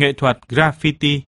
nghệ thuật graffiti.